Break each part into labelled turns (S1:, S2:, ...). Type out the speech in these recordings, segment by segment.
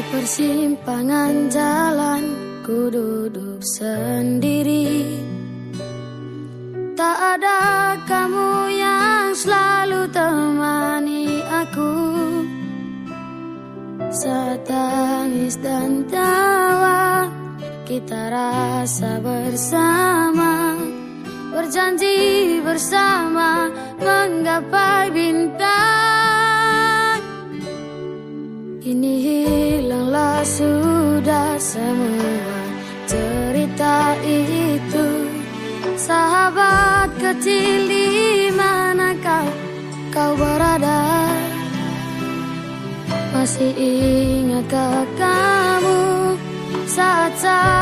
S1: Persimpangan jalan ku duduk sendiri. Tak ada kamu yang selalu temani aku. Saat tangis dan tawa kita rasa bersama. Berjanji bersama menggapai bintang. Hilanglah sudah semua cerita itu. Sahabat kecil di manakah kau berada? Masih ingatkah kamu saat-saat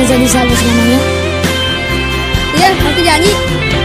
S1: Ya, kita jadi sahabat selamanya
S2: Iya, aku janji.